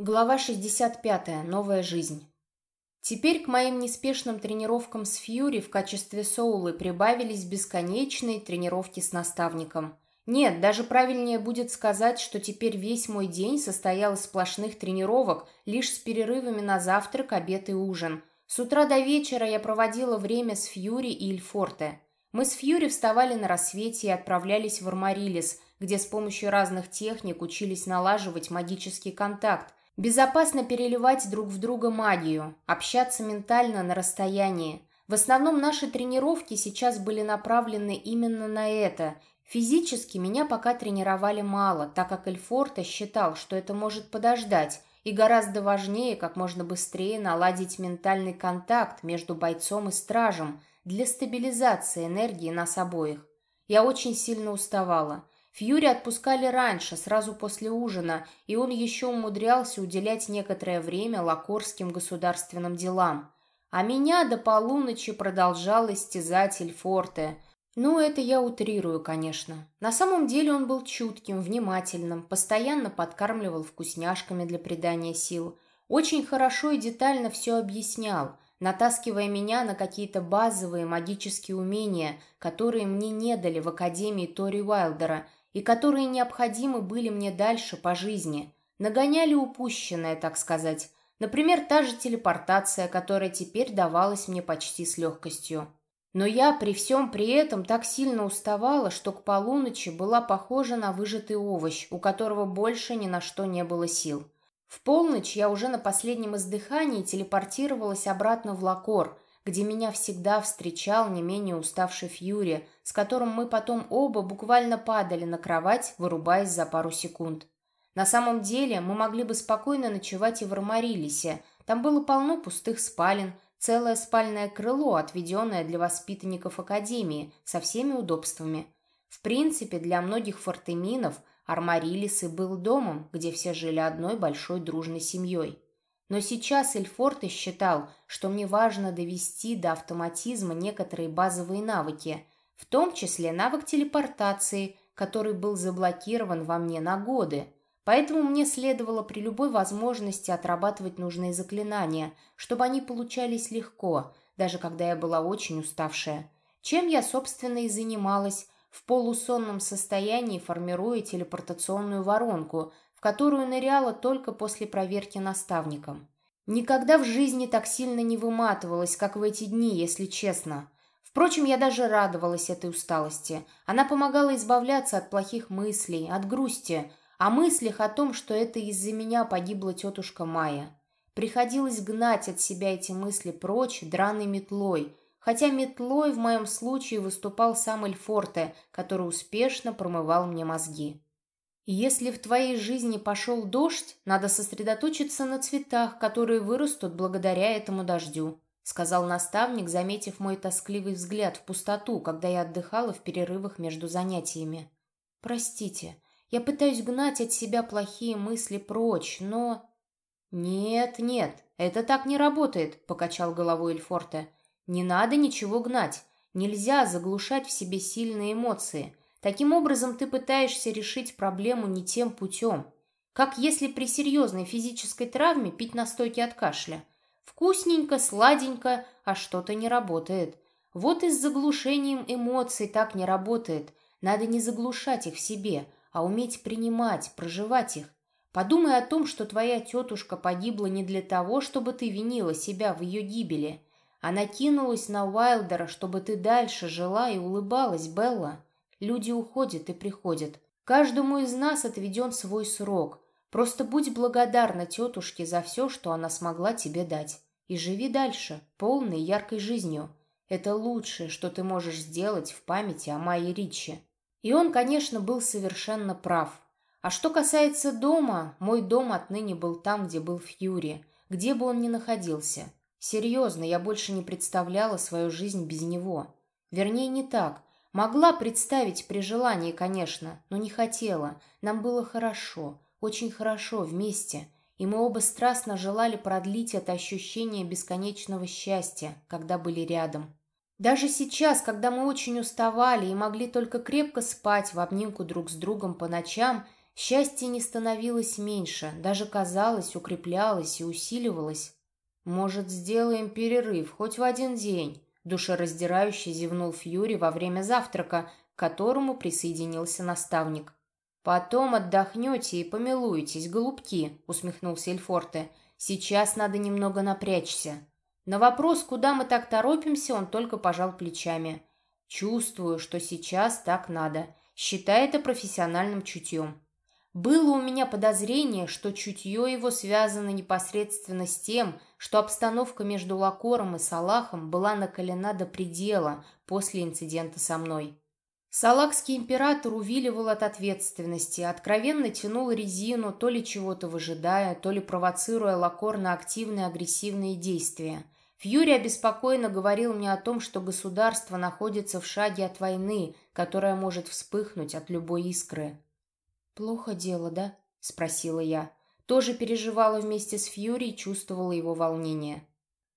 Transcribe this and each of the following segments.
Глава 65. Новая жизнь. Теперь к моим неспешным тренировкам с Фьюри в качестве соулы прибавились бесконечные тренировки с наставником. Нет, даже правильнее будет сказать, что теперь весь мой день состоял из сплошных тренировок, лишь с перерывами на завтрак, обед и ужин. С утра до вечера я проводила время с Фьюри и Ильфорте. Мы с Фьюри вставали на рассвете и отправлялись в Армарилис, где с помощью разных техник учились налаживать магический контакт, Безопасно переливать друг в друга магию, общаться ментально на расстоянии. В основном наши тренировки сейчас были направлены именно на это. Физически меня пока тренировали мало, так как Эльфорта считал, что это может подождать, и гораздо важнее как можно быстрее наладить ментальный контакт между бойцом и стражем для стабилизации энергии нас обоих. Я очень сильно уставала. Фьюри отпускали раньше, сразу после ужина, и он еще умудрялся уделять некоторое время лакорским государственным делам. А меня до полуночи продолжал истязать Эльфорте. Ну, это я утрирую, конечно. На самом деле он был чутким, внимательным, постоянно подкармливал вкусняшками для придания сил. Очень хорошо и детально все объяснял, натаскивая меня на какие-то базовые магические умения, которые мне не дали в Академии Тори Уайлдера – и которые необходимы были мне дальше по жизни, нагоняли упущенное, так сказать. Например, та же телепортация, которая теперь давалась мне почти с легкостью. Но я при всем при этом так сильно уставала, что к полуночи была похожа на выжатый овощ, у которого больше ни на что не было сил. В полночь я уже на последнем издыхании телепортировалась обратно в Лакор, где меня всегда встречал не менее уставший Фьюри, с которым мы потом оба буквально падали на кровать, вырубаясь за пару секунд. На самом деле мы могли бы спокойно ночевать и в Армарилисе. Там было полно пустых спален, целое спальное крыло, отведенное для воспитанников Академии, со всеми удобствами. В принципе, для многих фортеминов Армарилис был домом, где все жили одной большой дружной семьей. Но сейчас Эльфорте считал, что мне важно довести до автоматизма некоторые базовые навыки, в том числе навык телепортации, который был заблокирован во мне на годы. Поэтому мне следовало при любой возможности отрабатывать нужные заклинания, чтобы они получались легко, даже когда я была очень уставшая. Чем я, собственно, и занималась, в полусонном состоянии формируя телепортационную воронку – в которую ныряла только после проверки наставником. Никогда в жизни так сильно не выматывалась, как в эти дни, если честно. Впрочем, я даже радовалась этой усталости. Она помогала избавляться от плохих мыслей, от грусти, о мыслях о том, что это из-за меня погибла тетушка Майя. Приходилось гнать от себя эти мысли прочь драной метлой, хотя метлой в моем случае выступал сам Эльфорте, который успешно промывал мне мозги. Если в твоей жизни пошел дождь, надо сосредоточиться на цветах, которые вырастут благодаря этому дождю», сказал наставник, заметив мой тоскливый взгляд в пустоту, когда я отдыхала в перерывах между занятиями. «Простите, я пытаюсь гнать от себя плохие мысли прочь, но...» «Нет, нет, это так не работает», — покачал головой Эльфорте. «Не надо ничего гнать. Нельзя заглушать в себе сильные эмоции. Таким образом, ты пытаешься решить проблему не тем путем. Как если при серьезной физической травме пить настойки от кашля. Вкусненько, сладенько, а что-то не работает. Вот и с заглушением эмоций так не работает. Надо не заглушать их в себе, а уметь принимать, проживать их. Подумай о том, что твоя тетушка погибла не для того, чтобы ты винила себя в ее гибели. Она кинулась на Уайлдера, чтобы ты дальше жила и улыбалась, Белла. Люди уходят и приходят. Каждому из нас отведен свой срок. Просто будь благодарна тетушке за все, что она смогла тебе дать. И живи дальше, полной яркой жизнью. Это лучшее, что ты можешь сделать в памяти о Майе Ричи. И он, конечно, был совершенно прав. А что касается дома, мой дом отныне был там, где был Фьюри, где бы он ни находился. Серьезно, я больше не представляла свою жизнь без него. Вернее, не так. Могла представить при желании, конечно, но не хотела. Нам было хорошо, очень хорошо вместе, и мы оба страстно желали продлить это ощущение бесконечного счастья, когда были рядом. Даже сейчас, когда мы очень уставали и могли только крепко спать в обнимку друг с другом по ночам, Счастье не становилось меньше, даже казалось, укреплялось и усиливалось. «Может, сделаем перерыв хоть в один день?» Душераздирающе зевнул Фьюри во время завтрака, к которому присоединился наставник. «Потом отдохнете и помилуетесь, голубки», — усмехнулся Эльфорте. «Сейчас надо немного напрячься». На вопрос, куда мы так торопимся, он только пожал плечами. «Чувствую, что сейчас так надо. Считай это профессиональным чутьем». Было у меня подозрение, что чутье его связано непосредственно с тем, что обстановка между Лакором и Салахом была накалена до предела после инцидента со мной. Салакский император увиливал от ответственности, откровенно тянул резину, то ли чего-то выжидая, то ли провоцируя Лакор на активные агрессивные действия. Фьюри обеспокоенно говорил мне о том, что государство находится в шаге от войны, которая может вспыхнуть от любой искры. «Плохо дело, да?» — спросила я. Тоже переживала вместе с Фьюри и чувствовала его волнение.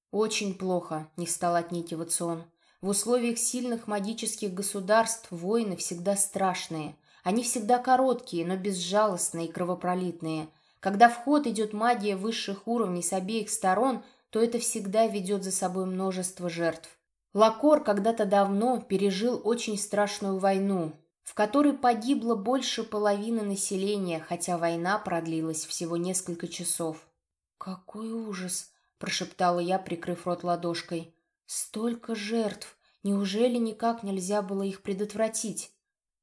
«Очень плохо», — не стал отнекиваться он. В условиях сильных магических государств войны всегда страшные. Они всегда короткие, но безжалостные и кровопролитные. Когда в ход идет магия высших уровней с обеих сторон, то это всегда ведет за собой множество жертв. Лакор когда-то давно пережил очень страшную войну, в которой погибло больше половины населения, хотя война продлилась всего несколько часов. «Какой ужас!» – прошептала я, прикрыв рот ладошкой. Столько жертв! Неужели никак нельзя было их предотвратить?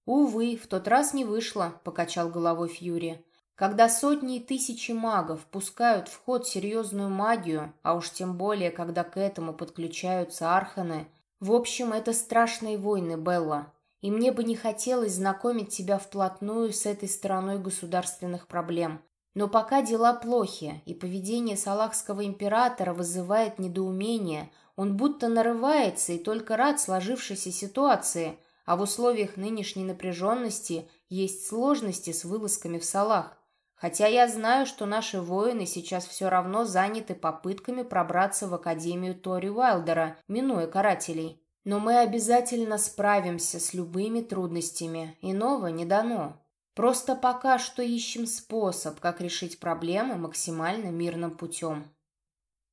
Увы, в тот раз не вышло, покачал головой Фьюри. Когда сотни и тысячи магов пускают в ход серьезную магию, а уж тем более, когда к этому подключаются арханы, в общем, это страшные войны, Белла. И мне бы не хотелось знакомить тебя вплотную с этой стороной государственных проблем. Но пока дела плохи, и поведение салахского императора вызывает недоумение, он будто нарывается и только рад сложившейся ситуации, а в условиях нынешней напряженности есть сложности с вылазками в салах. Хотя я знаю, что наши воины сейчас все равно заняты попытками пробраться в Академию Тори Уайлдера, минуя карателей. Но мы обязательно справимся с любыми трудностями, иного не дано. Просто пока что ищем способ, как решить проблемы максимально мирным путем.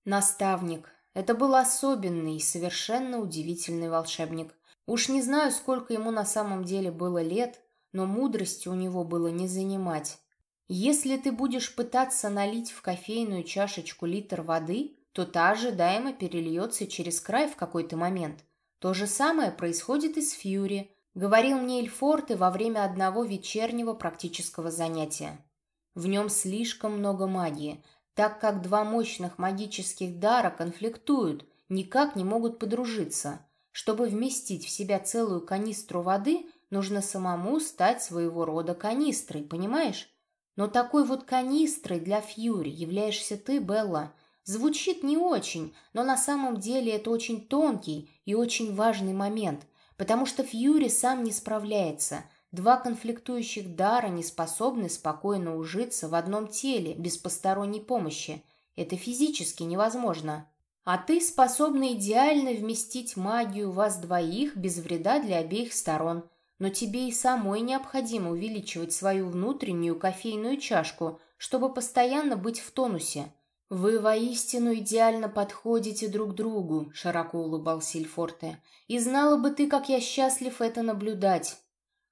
Наставник, это был особенный и совершенно удивительный волшебник. Уж не знаю, сколько ему на самом деле было лет, но мудрости у него было не занимать. Если ты будешь пытаться налить в кофейную чашечку литр воды, то та ожидаемо перельется через край в какой-то момент. То же самое происходит и с Фьюри, говорил мне Эльфорте во время одного вечернего практического занятия. В нем слишком много магии – так как два мощных магических дара конфликтуют, никак не могут подружиться. Чтобы вместить в себя целую канистру воды, нужно самому стать своего рода канистрой, понимаешь? Но такой вот канистрой для Фьюри являешься ты, Белла. Звучит не очень, но на самом деле это очень тонкий и очень важный момент, потому что Фьюри сам не справляется – Два конфликтующих дара не способны спокойно ужиться в одном теле без посторонней помощи. Это физически невозможно. А ты способна идеально вместить магию вас двоих без вреда для обеих сторон. Но тебе и самой необходимо увеличивать свою внутреннюю кофейную чашку, чтобы постоянно быть в тонусе. «Вы воистину идеально подходите друг другу», — широко улыбался Сильфорте. «И знала бы ты, как я счастлив это наблюдать.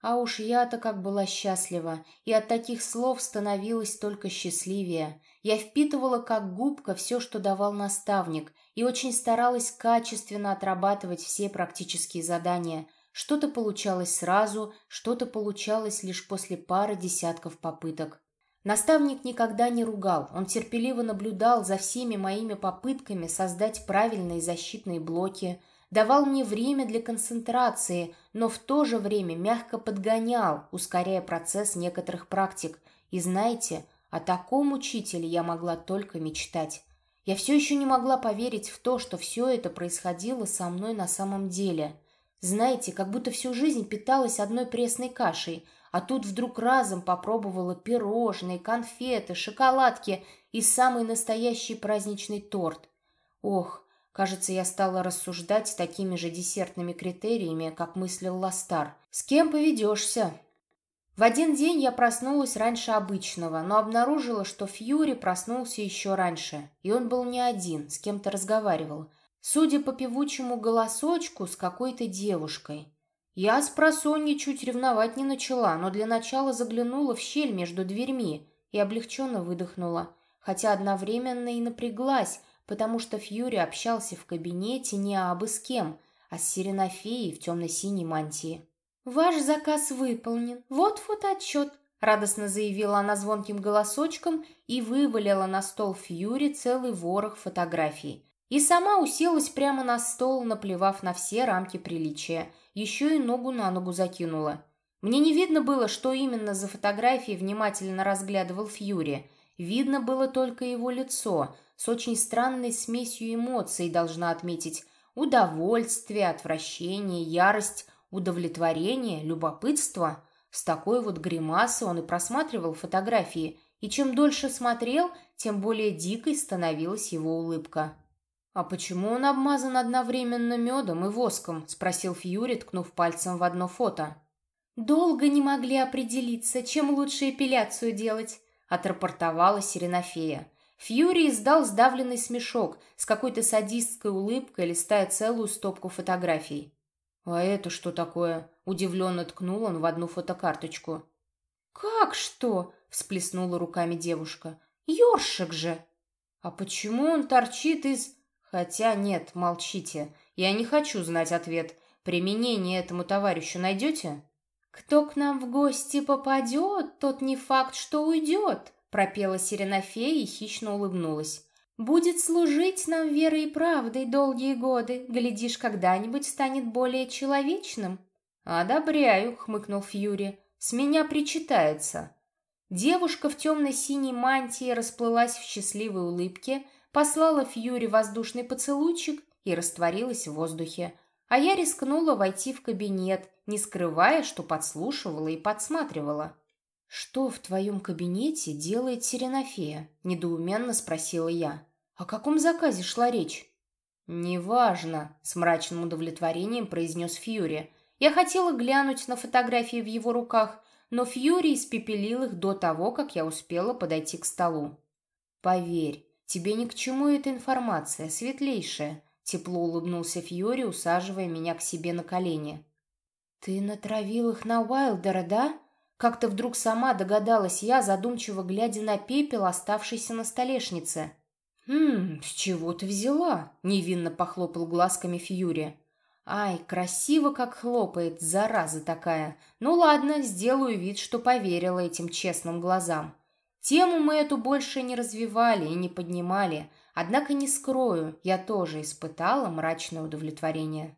А уж я-то как была счастлива, и от таких слов становилась только счастливее. Я впитывала как губка все, что давал наставник, и очень старалась качественно отрабатывать все практические задания. Что-то получалось сразу, что-то получалось лишь после пары десятков попыток. Наставник никогда не ругал, он терпеливо наблюдал за всеми моими попытками создать правильные защитные блоки – давал мне время для концентрации, но в то же время мягко подгонял, ускоряя процесс некоторых практик. И знаете, о таком учителе я могла только мечтать. Я все еще не могла поверить в то, что все это происходило со мной на самом деле. Знаете, как будто всю жизнь питалась одной пресной кашей, а тут вдруг разом попробовала пирожные, конфеты, шоколадки и самый настоящий праздничный торт. Ох, Кажется, я стала рассуждать такими же десертными критериями, как мыслил Ластар. «С кем поведешься?» В один день я проснулась раньше обычного, но обнаружила, что Фьюри проснулся еще раньше, и он был не один, с кем-то разговаривал. Судя по певучему голосочку, с какой-то девушкой. Я с просонья чуть ревновать не начала, но для начала заглянула в щель между дверьми и облегченно выдохнула, хотя одновременно и напряглась, потому что Фьюри общался в кабинете не абы с кем, а с Сиренофеей в темно-синей мантии. «Ваш заказ выполнен. Вот фотоотчет», — радостно заявила она звонким голосочком и вывалила на стол Фьюри целый ворох фотографий. И сама уселась прямо на стол, наплевав на все рамки приличия. Еще и ногу на ногу закинула. Мне не видно было, что именно за фотографии внимательно разглядывал Фьюри. Видно было только его лицо, с очень странной смесью эмоций, должна отметить. Удовольствие, отвращение, ярость, удовлетворение, любопытство. С такой вот гримасой он и просматривал фотографии, и чем дольше смотрел, тем более дикой становилась его улыбка. «А почему он обмазан одновременно медом и воском?» — спросил Фьюри, ткнув пальцем в одно фото. «Долго не могли определиться, чем лучше эпиляцию делать», — отрапортовала Сиренофея. Фьюри издал сдавленный смешок с какой-то садистской улыбкой, листая целую стопку фотографий. «А это что такое?» — удивленно ткнул он в одну фотокарточку. «Как что?» — всплеснула руками девушка. «Ёршик же!» «А почему он торчит из...» «Хотя нет, молчите. Я не хочу знать ответ. Применение этому товарищу найдете?» «Кто к нам в гости попадет, тот не факт, что уйдет», пропела Сиренофея и хищно улыбнулась. Будет служить нам верой и правдой долгие годы. Глядишь, когда-нибудь станет более человечным. Одобряю, хмыкнул Фьюри. С меня причитается. Девушка в темно-синей мантии расплылась в счастливой улыбке, послала Фьюри воздушный поцелуйчик и растворилась в воздухе. А я рискнула войти в кабинет, не скрывая, что подслушивала и подсматривала. «Что в твоем кабинете делает Сиренофея?» – недоуменно спросила я. «О каком заказе шла речь?» «Неважно», – с мрачным удовлетворением произнес Фьюри. Я хотела глянуть на фотографии в его руках, но Фьюри испепелил их до того, как я успела подойти к столу. «Поверь, тебе ни к чему эта информация, светлейшая», – тепло улыбнулся Фьюри, усаживая меня к себе на колени. «Ты натравил их на Уайлдера, да?» Как-то вдруг сама догадалась я, задумчиво глядя на пепел, оставшийся на столешнице. «Хм, с чего ты взяла?» — невинно похлопал глазками Фьюри. «Ай, красиво как хлопает, зараза такая. Ну ладно, сделаю вид, что поверила этим честным глазам. Тему мы эту больше не развивали и не поднимали, однако не скрою, я тоже испытала мрачное удовлетворение».